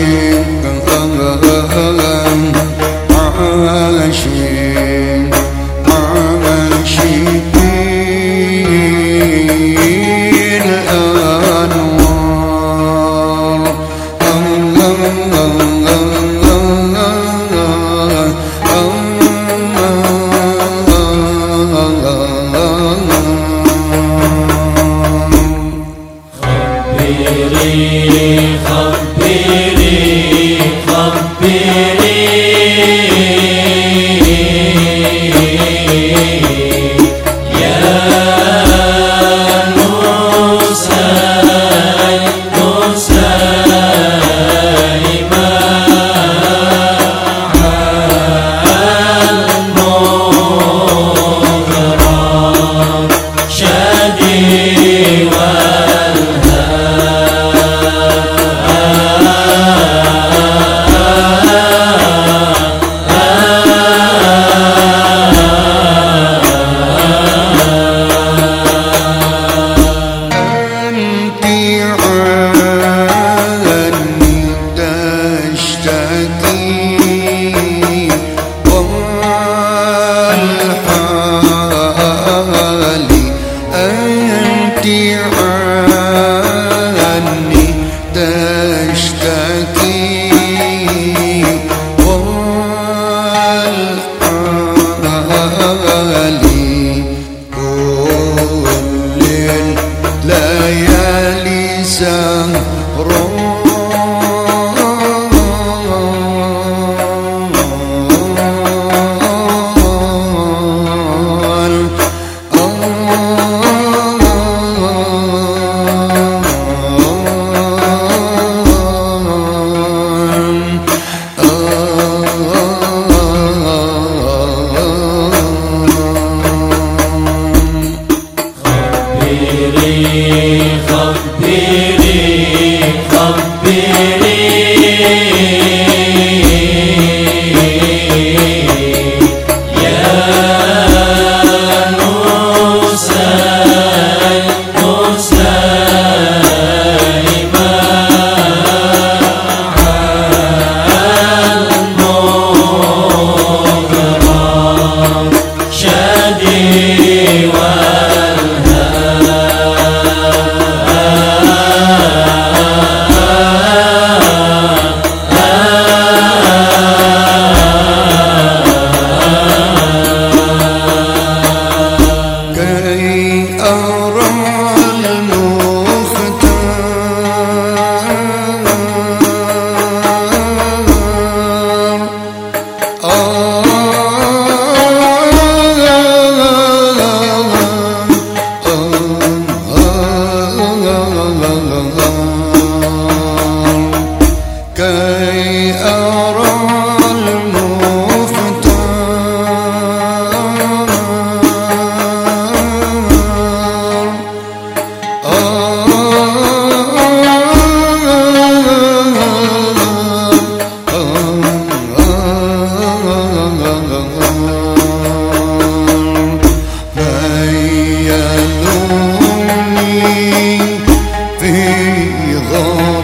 you ร้อง Ramiro.